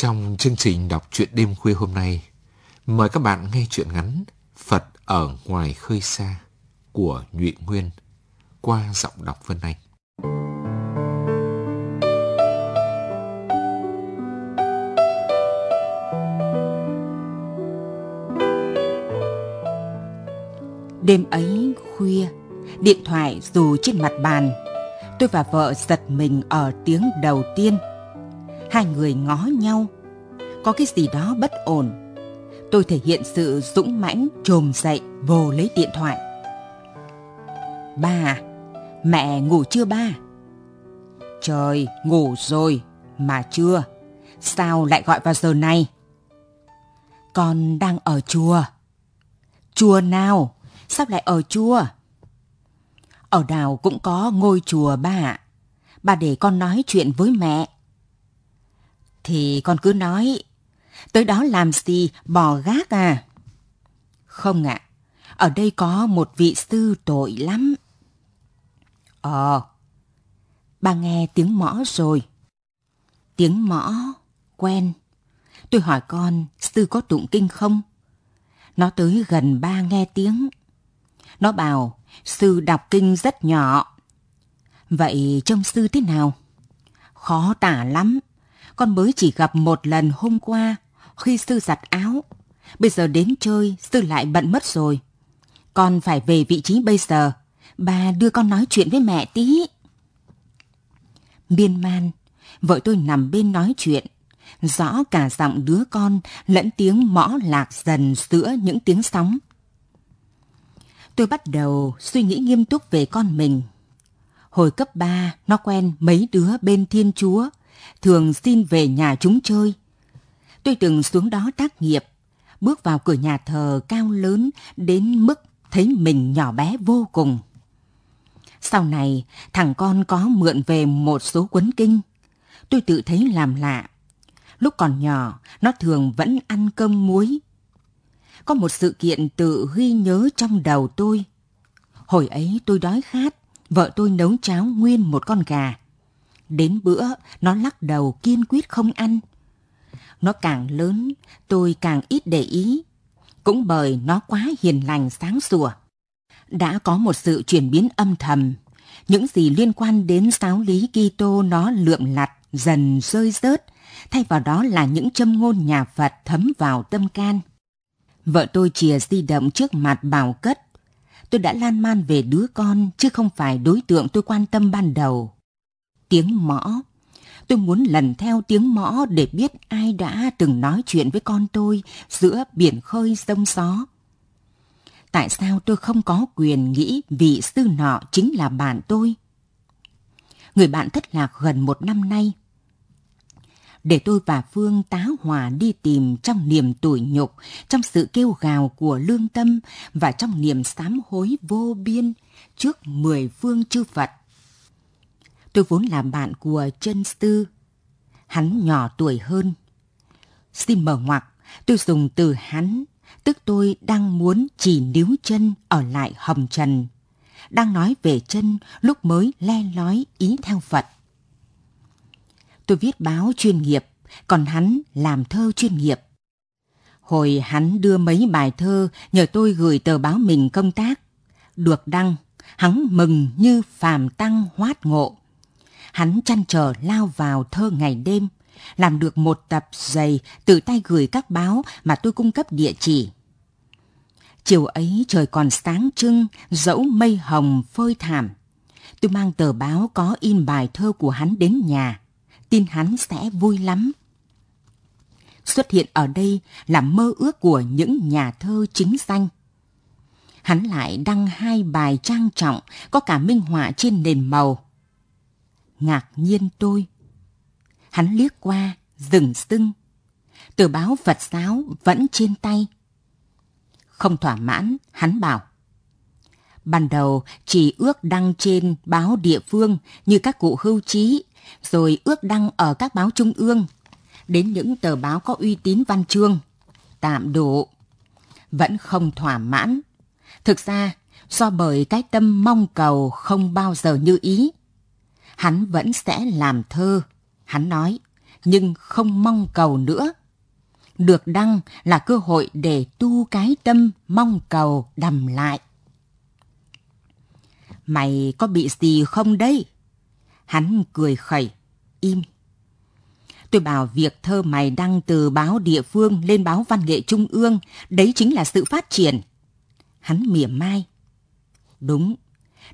Trong chương trình đọc truyện đêm khuya hôm nay, mời các bạn nghe truyện ngắn Phật ở ngoài khơi xa của Nhụy Nguyên qua giọng đọc Vân Anh. Đêm ấy khuya, điện thoại dù trên mặt bàn, tôi và vợ giật mình ở tiếng đầu tiên. Hai người ngó nhau, có cái gì đó bất ổn. Tôi thể hiện sự dũng mãnh trồm dậy vồ lấy điện thoại. Ba à, mẹ ngủ chưa ba? Trời, ngủ rồi, mà chưa. Sao lại gọi vào giờ này? Con đang ở chùa. Chùa nào? Sao lại ở chùa? Ở đảo cũng có ngôi chùa ba ạ. Bà để con nói chuyện với mẹ. Thì con cứ nói. Tới đó làm gì, bò gác à? Không ạ. Ở đây có một vị sư tội lắm. Ờ. Bà nghe tiếng mõ rồi. Tiếng mõ, quen. Tôi hỏi con, sư có tụng kinh không? Nó tới gần ba nghe tiếng. Nó bảo, sư đọc kinh rất nhỏ. Vậy trông sư thế nào? Khó tả lắm. Con mới chỉ gặp một lần hôm qua khi sư giặt áo. Bây giờ đến chơi sư lại bận mất rồi. Con phải về vị trí bây giờ. Bà đưa con nói chuyện với mẹ tí. Miên man, vợ tôi nằm bên nói chuyện. Rõ cả giọng đứa con lẫn tiếng mõ lạc dần giữa những tiếng sóng tôi bắt đầu suy nghĩ nghiêm túc về con mình. Hồi cấp 3, nó quen mấy đứa bên Thiên Chúa, thường xin về nhà chúng chơi. Tôi từng xuống đó tác nghiệp, bước vào cửa nhà thờ cao lớn đến mức thấy mình nhỏ bé vô cùng. Sau này, thằng con có mượn về một số cuốn kinh. Tôi tự thấy làm lạ. Lúc còn nhỏ, nó thường vẫn ăn cơm muối, có một sự kiện tự ghi nhớ trong đầu tôi. Hồi ấy tôi đói khát, vợ tôi nấu cháo nguyên một con gà. Đến bữa, nó lắc đầu kiên quyết không ăn. Nó càng lớn, tôi càng ít để ý. Cũng bởi nó quá hiền lành sáng sủa. Đã có một sự chuyển biến âm thầm. Những gì liên quan đến giáo lý Kitô nó lượm lặt, dần rơi rớt, thay vào đó là những châm ngôn nhà Phật thấm vào tâm can. Vợ tôi chìa di động trước mặt bảo cất. Tôi đã lan man về đứa con chứ không phải đối tượng tôi quan tâm ban đầu. Tiếng mõ. Tôi muốn lần theo tiếng mõ để biết ai đã từng nói chuyện với con tôi giữa biển khơi sông gió. Tại sao tôi không có quyền nghĩ vị sư nọ chính là bạn tôi? Người bạn thất lạc gần một năm nay để tôi và Phương tá hòa đi tìm trong niềm tủi nhục, trong sự kêu gào của lương tâm và trong niềm sám hối vô biên trước mười phương chư Phật. Tôi vốn là bạn của chân sư. Hắn nhỏ tuổi hơn. Xin mở ngoặc, tôi dùng từ hắn, tức tôi đang muốn chỉ níu chân ở lại hầm trần. Đang nói về chân lúc mới le lói ý theo Phật. Tôi viết báo chuyên nghiệp, còn hắn làm thơ chuyên nghiệp. Hồi hắn đưa mấy bài thơ nhờ tôi gửi tờ báo mình công tác. Được đăng, hắn mừng như phàm tăng hoát ngộ. Hắn chăn trở lao vào thơ ngày đêm, làm được một tập dày tự tay gửi các báo mà tôi cung cấp địa chỉ. Chiều ấy trời còn sáng trưng, dẫu mây hồng phơi thảm. Tôi mang tờ báo có in bài thơ của hắn đến nhà tin hắn sẽ vui lắm. Xuất hiện ở đây là mơ ước của những nhà thơ chính danh. Hắn lại đăng hai bài trang trọng có cả minh họa trên nền màu. Ngạc nhiên tôi. Hắn liếc qua, dừng sưng. Tờ báo Phật giáo vẫn trên tay. Không thỏa mãn, hắn bảo. Ban đầu chỉ ước đăng trên báo địa phương như các cụ hưu trí rồi ước đăng ở các báo trung ương, đến những tờ báo có uy tín văn chương. Tạm đủ. Vẫn không thỏa mãn. Thực ra, do bởi cái tâm mong cầu không bao giờ như ý. Hắn vẫn sẽ làm thơ. Hắn nói, nhưng không mong cầu nữa. Được đăng là cơ hội để tu cái tâm mong cầu đầm lại. Mày có bị gì không đây? Hắn cười khẩy, im. Tôi bảo việc thơ mày đăng từ báo địa phương lên báo văn nghệ trung ương, đấy chính là sự phát triển. Hắn mỉa mai. Đúng,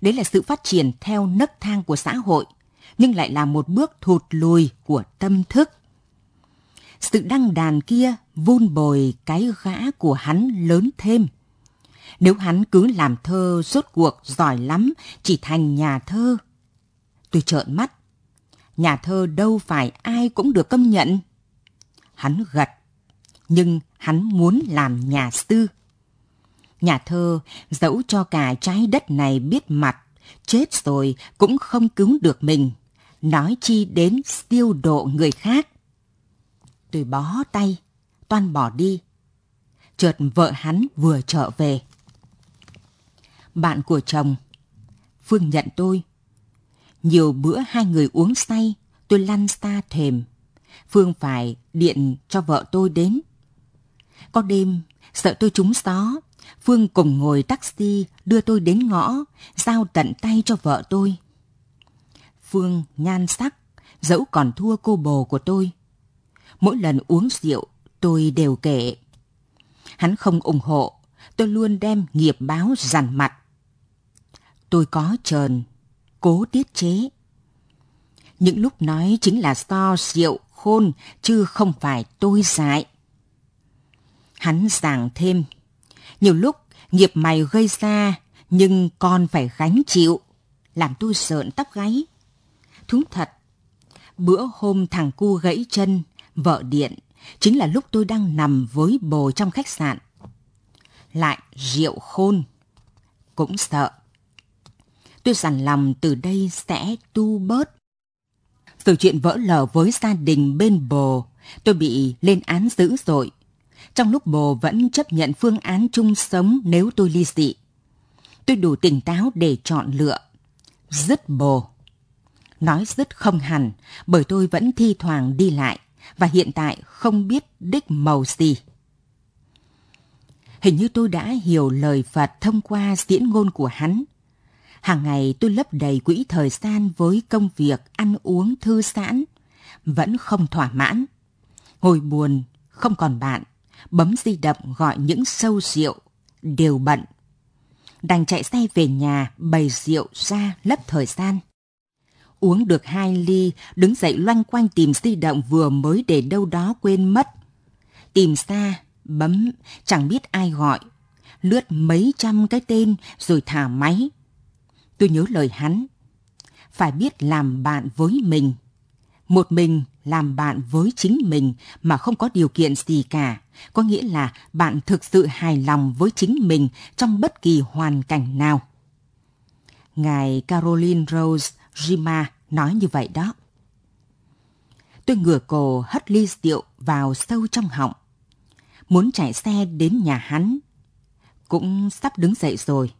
đấy là sự phát triển theo nấc thang của xã hội, nhưng lại là một bước thụt lùi của tâm thức. Sự đăng đàn kia vun bồi cái gã của hắn lớn thêm. Nếu hắn cứ làm thơ rốt cuộc giỏi lắm, chỉ thành nhà thơ. Tôi trợn mắt. Nhà thơ đâu phải ai cũng được công nhận. Hắn gật, nhưng hắn muốn làm nhà sư. Nhà thơ dẫu cho cả trái đất này biết mặt, chết rồi cũng không cứu được mình. Nói chi đến tiêu độ người khác. Tôi bó tay, toan bỏ đi. Chợt vợ hắn vừa trở về bạn của chồng. Phương nhận tôi. Nhiều bữa hai người uống say, tôi lăn xa thềm. Phương phải điện cho vợ tôi đến. Có đêm, sợ tôi trúng gió, Phương cùng ngồi taxi đưa tôi đến ngõ, giao tận tay cho vợ tôi. Phương nhan sắc, dẫu còn thua cô bồ của tôi. Mỗi lần uống rượu, tôi đều kể. Hắn không ủng hộ, tôi luôn đem nghiệp báo dằn mặt tôi có trờn, cố tiết chế. Những lúc nói chính là do rượu khôn chứ không phải tôi dại. Hắn giảng thêm, nhiều lúc nghiệp mày gây ra nhưng con phải gánh chịu, làm tôi sợn tóc gáy. Thú thật, bữa hôm thằng cu gãy chân, vợ điện, chính là lúc tôi đang nằm với bồ trong khách sạn. Lại rượu khôn, cũng sợ tôi dằn lòng từ đây sẽ tu bớt. Từ chuyện vỡ lở với gia đình bên bồ, tôi bị lên án dữ dội. Trong lúc bồ vẫn chấp nhận phương án chung sống nếu tôi ly dị. Tôi đủ tỉnh táo để chọn lựa. Dứt bồ. Nói dứt không hẳn, bởi tôi vẫn thi thoảng đi lại, và hiện tại không biết đích màu gì. Hình như tôi đã hiểu lời Phật thông qua diễn ngôn của hắn – Hàng ngày tôi lấp đầy quỹ thời gian với công việc ăn uống thư giãn, vẫn không thỏa mãn. Ngồi buồn, không còn bạn, bấm di động gọi những sâu rượu, đều bận. Đành chạy xe về nhà bày rượu ra lấp thời gian. Uống được hai ly, đứng dậy loanh quanh tìm di động vừa mới để đâu đó quên mất. Tìm xa, bấm, chẳng biết ai gọi. Lướt mấy trăm cái tên rồi thả máy, Tôi nhớ lời hắn. Phải biết làm bạn với mình. Một mình làm bạn với chính mình mà không có điều kiện gì cả, có nghĩa là bạn thực sự hài lòng với chính mình trong bất kỳ hoàn cảnh nào. Ngài Caroline Rose Rima nói như vậy đó. Tôi ngửa cổ hất ly rượu vào sâu trong họng. Muốn chạy xe đến nhà hắn. Cũng sắp đứng dậy rồi.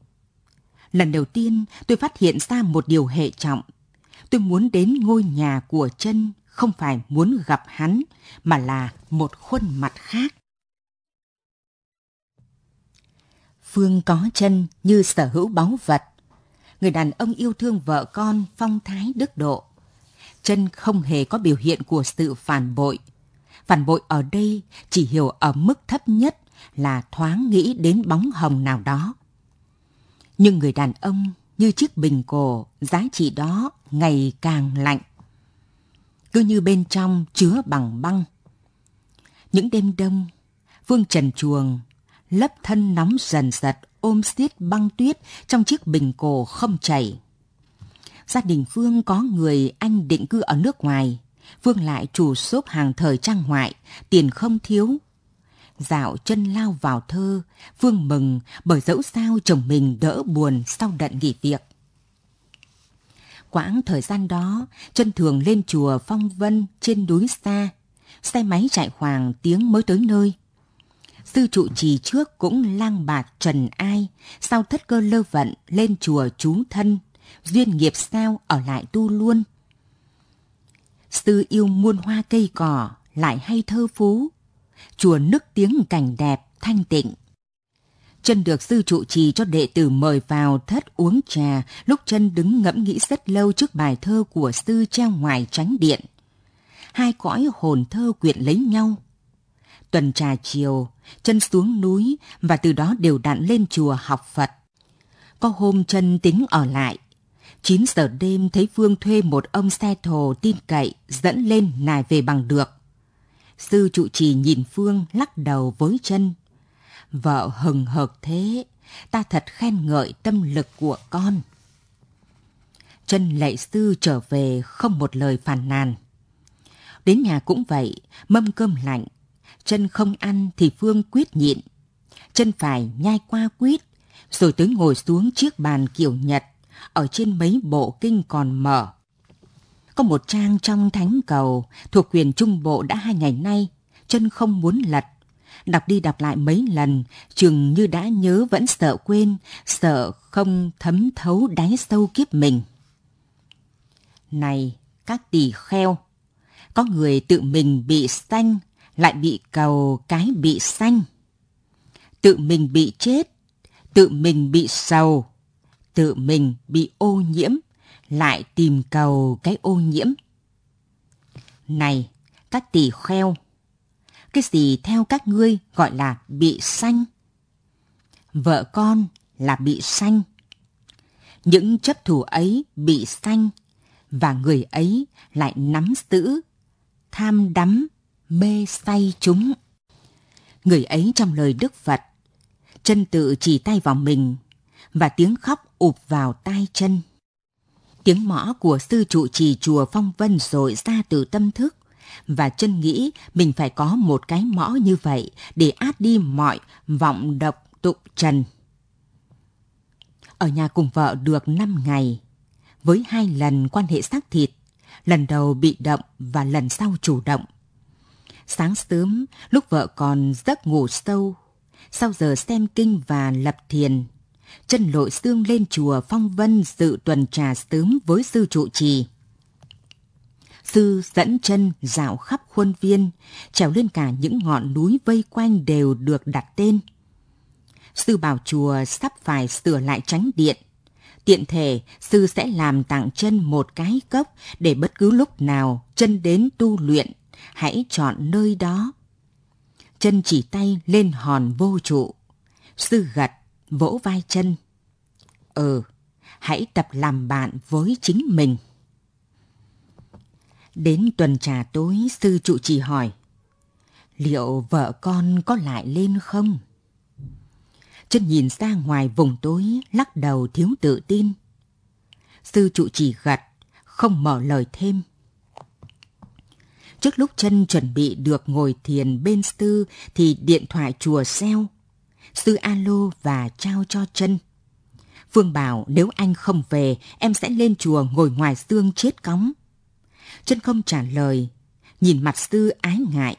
Lần đầu tiên tôi phát hiện ra một điều hệ trọng. Tôi muốn đến ngôi nhà của chân không phải muốn gặp hắn, mà là một khuôn mặt khác. Phương có chân như sở hữu báu vật. Người đàn ông yêu thương vợ con phong thái đức độ. Chân không hề có biểu hiện của sự phản bội. Phản bội ở đây chỉ hiểu ở mức thấp nhất là thoáng nghĩ đến bóng hồng nào đó nhưng người đàn ông như chiếc bình cổ, giá trị đó ngày càng lạnh. Cứ như bên trong chứa bằng băng. Những đêm đông, Phương trần chuồng, lấp thân nóng dần dật ôm xiết băng tuyết trong chiếc bình cổ không chảy. Gia đình Phương có người anh định cư ở nước ngoài, Phương lại chủ shop hàng thời trang ngoại, tiền không thiếu, dạo chân lao vào thơ, Phương mừng bởi dẫu sao chồng mình đỡ buồn sau đợt nghỉ việc. Quãng thời gian đó, chân thường lên chùa Phong Vân trên núi xa, xe máy chạy khoảng tiếng mới tới nơi. Sư trụ trì trước cũng lang bạt trần ai, sau thất cơ lơ vận lên chùa chú thân, duyên nghiệp sao ở lại tu luôn. Sư yêu muôn hoa cây cỏ, lại hay thơ phú. Chùa nức tiếng cảnh đẹp, thanh tịnh. Chân được sư trụ trì cho đệ tử mời vào thất uống trà, lúc chân đứng ngẫm nghĩ rất lâu trước bài thơ của sư treo ngoài tránh điện. Hai cõi hồn thơ quyện lấy nhau. Tuần trà chiều, chân xuống núi và từ đó đều đặn lên chùa học Phật. Có hôm chân tính ở lại. 9 giờ đêm thấy Phương thuê một ông xe thồ tin cậy dẫn lên nài về bằng được. Sư trụ trì nhìn Phương lắc đầu với chân. Vợ hừng hực thế, ta thật khen ngợi tâm lực của con. Chân lệ sư trở về không một lời phàn nàn. Đến nhà cũng vậy, mâm cơm lạnh. Chân không ăn thì Phương quyết nhịn. Chân phải nhai qua quýt, rồi tới ngồi xuống chiếc bàn kiểu Nhật, ở trên mấy bộ kinh còn mở. Có một trang trong thánh cầu thuộc quyền trung bộ đã hai ngày nay, chân không muốn lật. Đọc đi đọc lại mấy lần, chừng như đã nhớ vẫn sợ quên, sợ không thấm thấu đáy sâu kiếp mình. Này, các tỷ kheo, có người tự mình bị sanh, lại bị cầu cái bị sanh. Tự mình bị chết, tự mình bị sầu, tự mình bị ô nhiễm, lại tìm cầu cái ô nhiễm. Này, các tỷ kheo, cái gì theo các ngươi gọi là bị sanh? Vợ con là bị sanh. Những chấp thủ ấy bị sanh và người ấy lại nắm giữ, tham đắm, mê say chúng. Người ấy trong lời Đức Phật, chân tự chỉ tay vào mình và tiếng khóc ụp vào tai chân. Tiếng mõ của sư trụ trì chùa Phong Vân rồi ra từ tâm thức và chân nghĩ mình phải có một cái mõ như vậy để át đi mọi vọng độc tục trần. Ở nhà cùng vợ được 5 ngày, với hai lần quan hệ xác thịt, lần đầu bị động và lần sau chủ động. Sáng sớm, lúc vợ còn giấc ngủ sâu, sau giờ xem kinh và lập thiền, chân lội xương lên chùa Phong Vân dự tuần trà sớm với sư trụ trì. Sư dẫn chân dạo khắp khuôn viên, trèo lên cả những ngọn núi vây quanh đều được đặt tên. Sư bảo chùa sắp phải sửa lại tránh điện. Tiện thể, sư sẽ làm tặng chân một cái cốc để bất cứ lúc nào chân đến tu luyện, hãy chọn nơi đó. Chân chỉ tay lên hòn vô trụ. Sư gật, vỗ vai chân. Ừ, hãy tập làm bạn với chính mình. Đến tuần trà tối, sư trụ trì hỏi, liệu vợ con có lại lên không? Chân nhìn ra ngoài vùng tối, lắc đầu thiếu tự tin. Sư trụ trì gật, không mở lời thêm. Trước lúc chân chuẩn bị được ngồi thiền bên sư thì điện thoại chùa xeo. Sư alo và trao cho chân. Phương bảo nếu anh không về, em sẽ lên chùa ngồi ngoài xương chết cóng. Chân không trả lời, nhìn mặt sư ái ngại.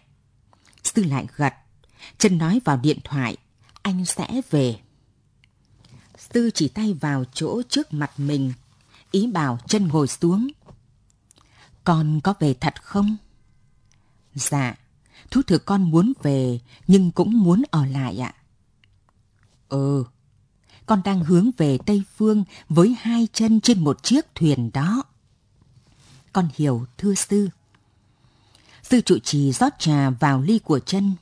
Sư lại gật, chân nói vào điện thoại, anh sẽ về. Sư chỉ tay vào chỗ trước mặt mình, ý bảo chân ngồi xuống. Con có về thật không? Dạ, thú thực con muốn về, nhưng cũng muốn ở lại ạ. Ừ, con đang hướng về Tây Phương với hai chân trên một chiếc thuyền đó. Con hiểu, thưa sư. Sư trụ trì rót trà vào ly của chân.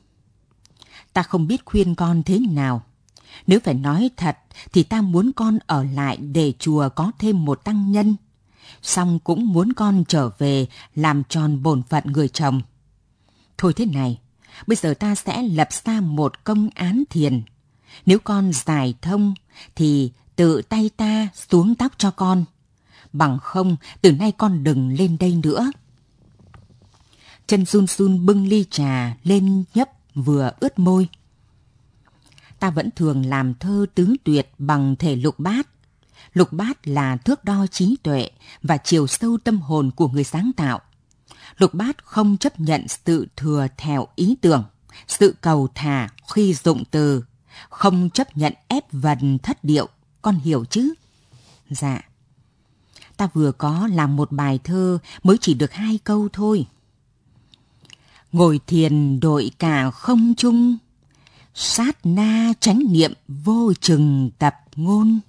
Ta không biết khuyên con thế nào. Nếu phải nói thật thì ta muốn con ở lại để chùa có thêm một tăng nhân. Xong cũng muốn con trở về làm tròn bổn phận người chồng. Thôi thế này, bây giờ ta sẽ lập ra một công án thiền. Nếu con giải thông thì tự tay ta xuống tóc cho con. Bằng không, từ nay con đừng lên đây nữa. Chân run run bưng ly trà lên nhấp vừa ướt môi. Ta vẫn thường làm thơ tứ tuyệt bằng thể lục bát. Lục bát là thước đo trí tuệ và chiều sâu tâm hồn của người sáng tạo. Lục bát không chấp nhận sự thừa theo ý tưởng, sự cầu thả khi dụng từ, không chấp nhận ép vần thất điệu, con hiểu chứ? Dạ. Ta vừa có làm một bài thơ mới chỉ được hai câu thôi. Ngồi thiền đội cả không chung, sát na tránh niệm vô chừng tập ngôn.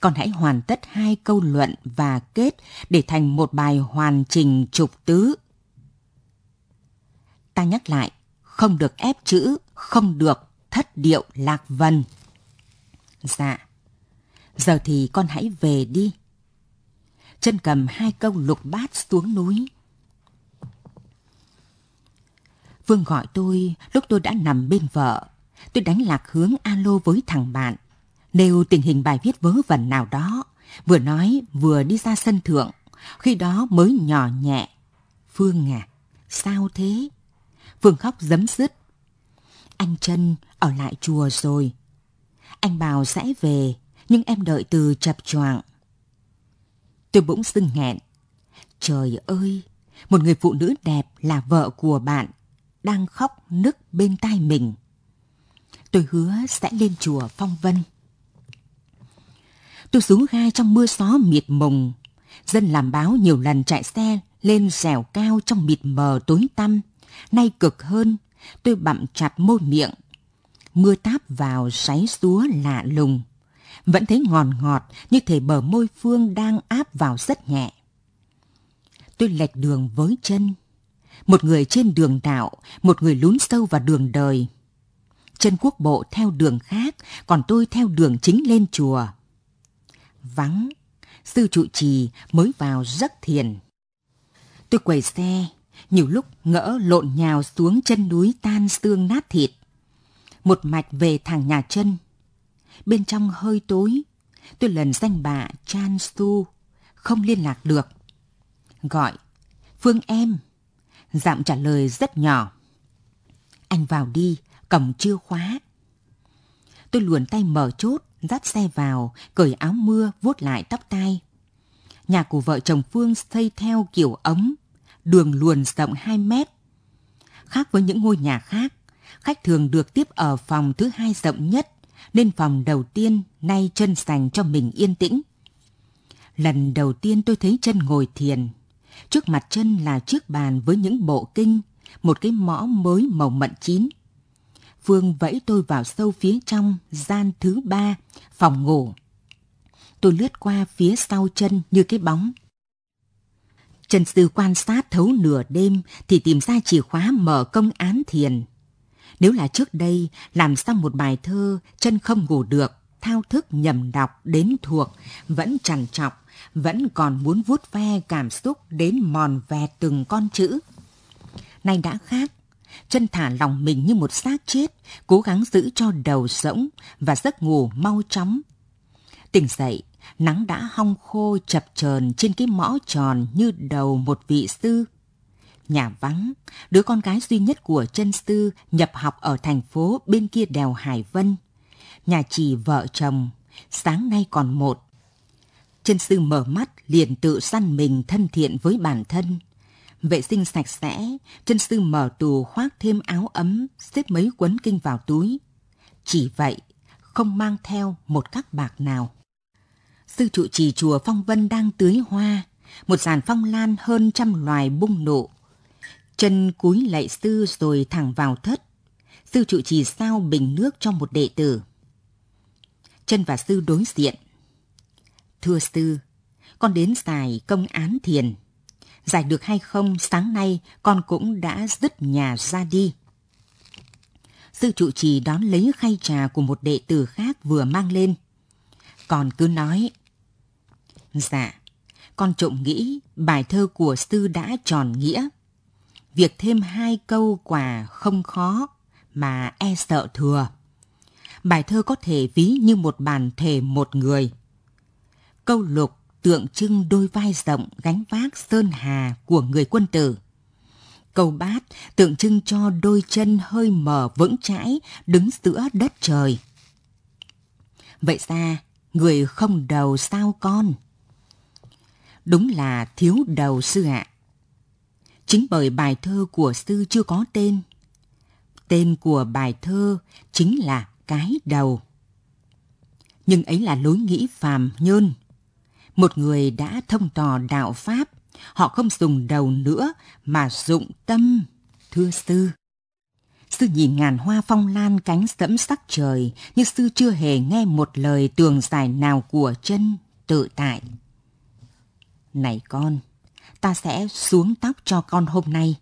Còn hãy hoàn tất hai câu luận và kết để thành một bài hoàn chỉnh trục tứ. Ta nhắc lại, không được ép chữ, không được thất điệu lạc vần. Dạ, giờ thì con hãy về đi. Chân cầm hai câu lục bát xuống núi. Vương gọi tôi lúc tôi đã nằm bên vợ. Tôi đánh lạc hướng alo với thằng bạn. Nêu tình hình bài viết vớ vẩn nào đó. Vừa nói vừa đi ra sân thượng. Khi đó mới nhỏ nhẹ. Phương à, sao thế? Phương khóc dấm dứt. Anh chân ở lại chùa rồi. Anh bảo sẽ về, nhưng em đợi từ chập choạng. Tôi bỗng dưng nghẹn. Trời ơi, một người phụ nữ đẹp là vợ của bạn đang khóc nức bên tai mình. Tôi hứa sẽ lên chùa Phong Vân. Tôi xuống ga trong mưa gió mịt mùng. Dân làm báo nhiều lần chạy xe lên dẻo cao trong mịt mờ tối tăm. Nay cực hơn, tôi bặm chặt môi miệng. Mưa táp vào sáy xúa lạ lùng. Vẫn thấy ngọt ngọt như thể bờ môi phương đang áp vào rất nhẹ. Tôi lệch đường với chân một người trên đường đạo, một người lún sâu vào đường đời. Chân quốc bộ theo đường khác, còn tôi theo đường chính lên chùa. Vắng, sư trụ trì mới vào rất thiền. Tôi quầy xe, nhiều lúc ngỡ lộn nhào xuống chân núi tan xương nát thịt. Một mạch về thẳng nhà chân. Bên trong hơi tối, tôi lần danh bà Chan Su, không liên lạc được. Gọi, Phương em, Giọng trả lời rất nhỏ. Anh vào đi, cổng chưa khóa. Tôi luồn tay mở chốt, dắt xe vào, cởi áo mưa, vuốt lại tóc tai. Nhà của vợ chồng Phương xây theo kiểu ống, đường luồn rộng 2 mét. Khác với những ngôi nhà khác, khách thường được tiếp ở phòng thứ hai rộng nhất, nên phòng đầu tiên nay chân dành cho mình yên tĩnh. Lần đầu tiên tôi thấy chân ngồi thiền, Trước mặt chân là chiếc bàn với những bộ kinh, một cái mõ mới màu mận chín. Phương vẫy tôi vào sâu phía trong gian thứ ba, phòng ngủ. Tôi lướt qua phía sau chân như cái bóng. Trần Sư quan sát thấu nửa đêm thì tìm ra chìa khóa mở công án thiền. Nếu là trước đây, làm xong một bài thơ, chân không ngủ được, thao thức nhầm đọc đến thuộc, vẫn trằn trọc, vẫn còn muốn vuốt ve cảm xúc đến mòn vẹt từng con chữ. Nay đã khác, chân thả lòng mình như một xác chết, cố gắng giữ cho đầu rỗng và giấc ngủ mau chóng. Tỉnh dậy, nắng đã hong khô chập chờn trên cái mõ tròn như đầu một vị sư. Nhà vắng, đứa con gái duy nhất của chân sư nhập học ở thành phố bên kia đèo Hải Vân. Nhà chỉ vợ chồng, sáng nay còn một, Chân sư mở mắt liền tự săn mình thân thiện với bản thân. Vệ sinh sạch sẽ, chân sư mở tù khoác thêm áo ấm, xếp mấy quấn kinh vào túi. Chỉ vậy, không mang theo một các bạc nào. Sư trụ trì chùa Phong Vân đang tưới hoa, một dàn phong lan hơn trăm loài bung nụ. Chân cúi lạy sư rồi thẳng vào thất. Sư trụ trì sao bình nước cho một đệ tử. Chân và sư đối diện, Thưa sư, con đến giải công án thiền. Giải được hay không, sáng nay con cũng đã dứt nhà ra đi. Sư trụ trì đón lấy khay trà của một đệ tử khác vừa mang lên. Còn cứ nói, Dạ, con trộm nghĩ bài thơ của sư đã tròn nghĩa. Việc thêm hai câu quả không khó, mà e sợ thừa. Bài thơ có thể ví như một bàn thể một người – Câu lục tượng trưng đôi vai rộng gánh vác sơn hà của người quân tử. Câu bát tượng trưng cho đôi chân hơi mở vững chãi đứng giữa đất trời. Vậy ra, người không đầu sao con? Đúng là thiếu đầu sư ạ. Chính bởi bài thơ của sư chưa có tên. Tên của bài thơ chính là cái đầu. Nhưng ấy là lối nghĩ phàm nhơn Một người đã thông tò đạo Pháp, họ không dùng đầu nữa mà dụng tâm, thưa sư. Sư nhìn ngàn hoa phong lan cánh sẫm sắc trời, nhưng sư chưa hề nghe một lời tường giải nào của chân tự tại. Này con, ta sẽ xuống tóc cho con hôm nay,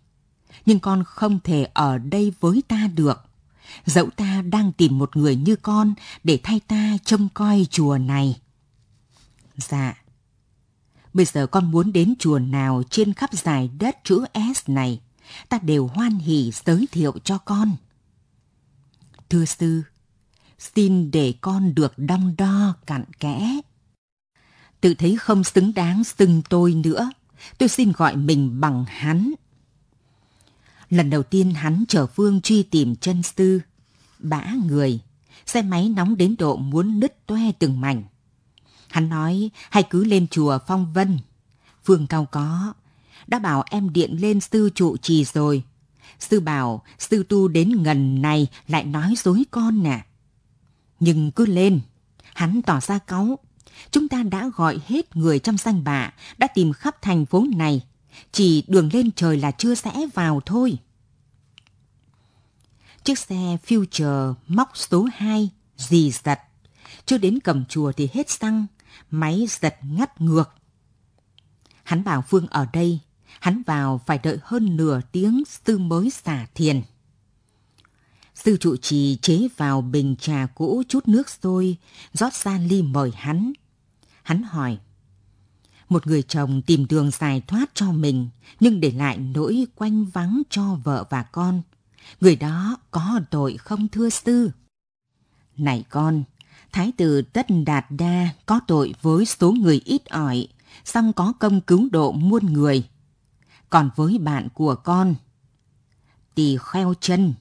nhưng con không thể ở đây với ta được. Dẫu ta đang tìm một người như con để thay ta trông coi chùa này. Dạ. Bây giờ con muốn đến chùa nào trên khắp dài đất chữ S này, ta đều hoan hỉ giới thiệu cho con. Thưa sư, xin để con được đong đo cặn kẽ. Tự thấy không xứng đáng xưng tôi nữa, tôi xin gọi mình bằng hắn. Lần đầu tiên hắn chở Phương truy tìm chân sư, bã người, xe máy nóng đến độ muốn nứt toe từng mảnh. Hắn nói hay cứ lên chùa Phong Vân. Phương cao có, đã bảo em điện lên sư trụ trì rồi. Sư bảo sư tu đến ngần này lại nói dối con nè. Nhưng cứ lên, hắn tỏ ra cáu. Chúng ta đã gọi hết người trong danh bạ, đã tìm khắp thành phố này. Chỉ đường lên trời là chưa sẽ vào thôi. Chiếc xe Future móc số 2, dì giật. Chưa đến cầm chùa thì hết xăng, máy giật ngắt ngược. Hắn bảo Phương ở đây, hắn vào phải đợi hơn nửa tiếng sư mới xả thiền. Sư trụ trì chế vào bình trà cũ chút nước sôi, rót ra ly mời hắn. Hắn hỏi, một người chồng tìm đường giải thoát cho mình, nhưng để lại nỗi quanh vắng cho vợ và con. Người đó có tội không thưa sư? Này con, Thái tử Tất Đạt Đa có tội với số người ít ỏi, song có công cứu độ muôn người. Còn với bạn của con, tỳ kheo chân.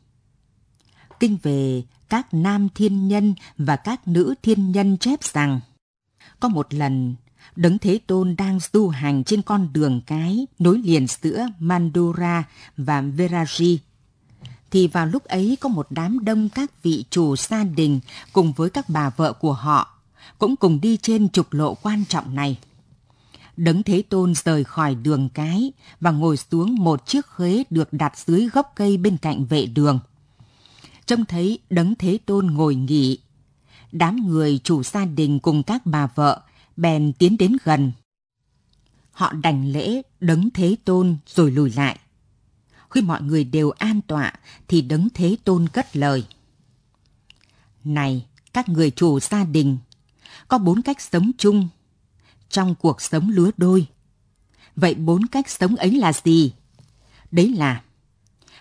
Kinh về các nam thiên nhân và các nữ thiên nhân chép rằng, có một lần, Đấng Thế Tôn đang du hành trên con đường cái nối liền giữa Mandura và Veraji thì vào lúc ấy có một đám đông các vị chủ gia đình cùng với các bà vợ của họ cũng cùng đi trên trục lộ quan trọng này. Đấng Thế Tôn rời khỏi đường cái và ngồi xuống một chiếc khế được đặt dưới gốc cây bên cạnh vệ đường. Trông thấy Đấng Thế Tôn ngồi nghỉ. Đám người chủ gia đình cùng các bà vợ bèn tiến đến gần. Họ đành lễ Đấng Thế Tôn rồi lùi lại. Khi mọi người đều an tọa thì đấng thế tôn cất lời. Này, các người chủ gia đình, có bốn cách sống chung trong cuộc sống lứa đôi. Vậy bốn cách sống ấy là gì? Đấy là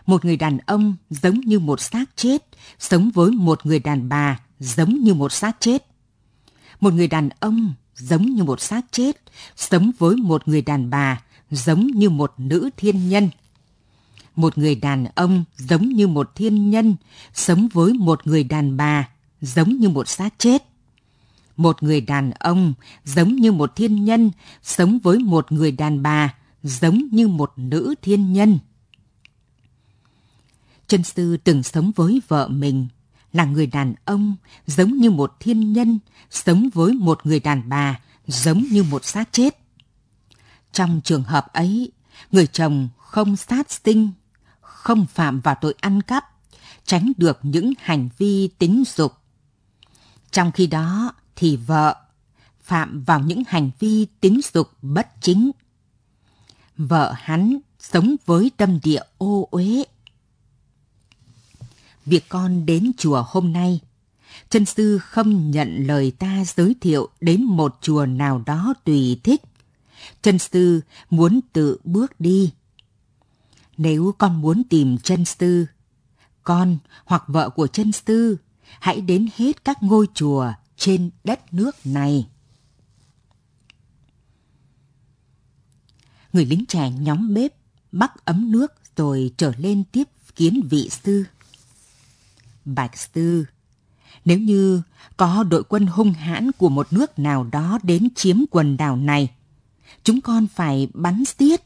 một người đàn ông giống như một xác chết, sống với một người đàn bà giống như một xác chết. Một người đàn ông giống như một xác chết, sống với một người đàn bà giống như một nữ thiên nhân một người đàn ông giống như một thiên nhân, sống với một người đàn bà giống như một xác chết. Một người đàn ông giống như một thiên nhân, sống với một người đàn bà giống như một nữ thiên nhân. Chân sư từng sống với vợ mình, là người đàn ông giống như một thiên nhân, sống với một người đàn bà giống như một xác chết. Trong trường hợp ấy, người chồng không sát sinh không phạm vào tội ăn cắp, tránh được những hành vi tính dục. Trong khi đó thì vợ phạm vào những hành vi tính dục bất chính. Vợ hắn sống với tâm địa ô uế. Việc con đến chùa hôm nay, chân sư không nhận lời ta giới thiệu đến một chùa nào đó tùy thích. Chân sư muốn tự bước đi nếu con muốn tìm chân sư, con hoặc vợ của chân sư hãy đến hết các ngôi chùa trên đất nước này. Người lính trẻ nhóm bếp bắt ấm nước rồi trở lên tiếp kiến vị sư. Bạch sư, nếu như có đội quân hung hãn của một nước nào đó đến chiếm quần đảo này, chúng con phải bắn tiết.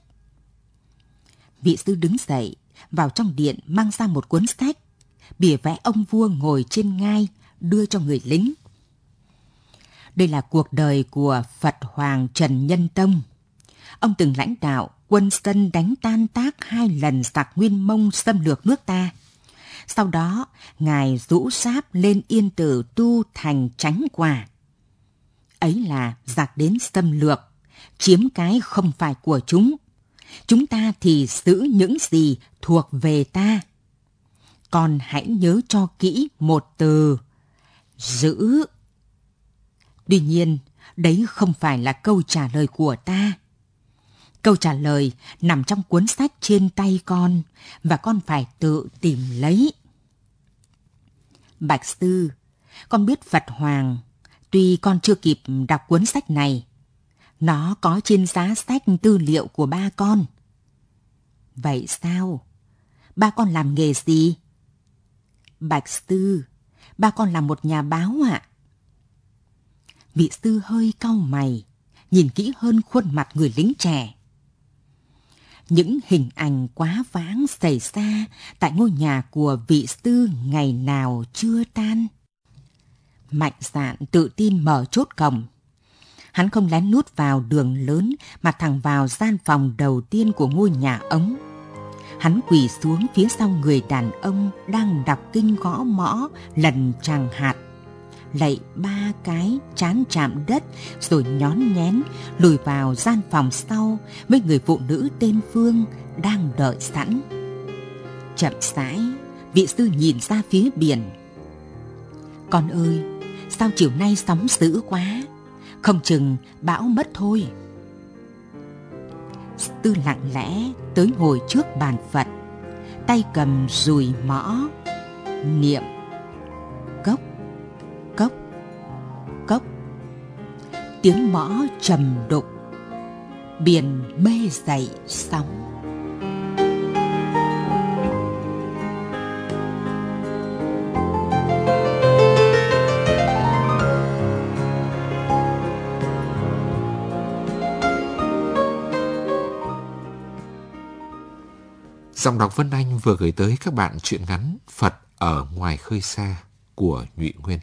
Vị sư đứng dậy, vào trong điện mang ra một cuốn sách, bìa vẽ ông vua ngồi trên ngai, đưa cho người lính. Đây là cuộc đời của Phật Hoàng Trần Nhân Tông. Ông từng lãnh đạo quân dân đánh tan tác hai lần giặc Nguyên Mông xâm lược nước ta. Sau đó, Ngài rũ sáp lên yên tử tu thành tránh quả. Ấy là giặc đến xâm lược, chiếm cái không phải của chúng. Chúng ta thì giữ những gì thuộc về ta. Còn hãy nhớ cho kỹ một từ, giữ. Tuy nhiên, đấy không phải là câu trả lời của ta. Câu trả lời nằm trong cuốn sách trên tay con và con phải tự tìm lấy. Bạch Sư, con biết Phật Hoàng, tuy con chưa kịp đọc cuốn sách này. Nó có trên giá sách tư liệu của ba con. Vậy sao? Ba con làm nghề gì? Bạch Sư, ba con là một nhà báo ạ. Vị sư hơi cau mày, nhìn kỹ hơn khuôn mặt người lính trẻ. Những hình ảnh quá vãng xảy ra tại ngôi nhà của vị sư ngày nào chưa tan. Mạnh dạn tự tin mở chốt cổng. Hắn không lén nút vào đường lớn mà thẳng vào gian phòng đầu tiên của ngôi nhà ống. Hắn quỳ xuống phía sau người đàn ông đang đọc kinh gõ mõ, lần tràng hạt lạy ba cái chán chạm đất rồi nhón nhén lùi vào gian phòng sau với người phụ nữ tên Phương đang đợi sẵn. Chậm rãi, vị sư nhìn ra phía biển. Con ơi, sao chiều nay sóng dữ quá, không chừng bão mất thôi. Tư lặng lẽ tới ngồi trước bàn Phật, tay cầm rùi mõ, niệm tiếng mõ trầm đục, biển mê dậy sóng Giọng đọc Vân Anh vừa gửi tới các bạn truyện ngắn Phật ở ngoài khơi xa của Nhụy Nguyên.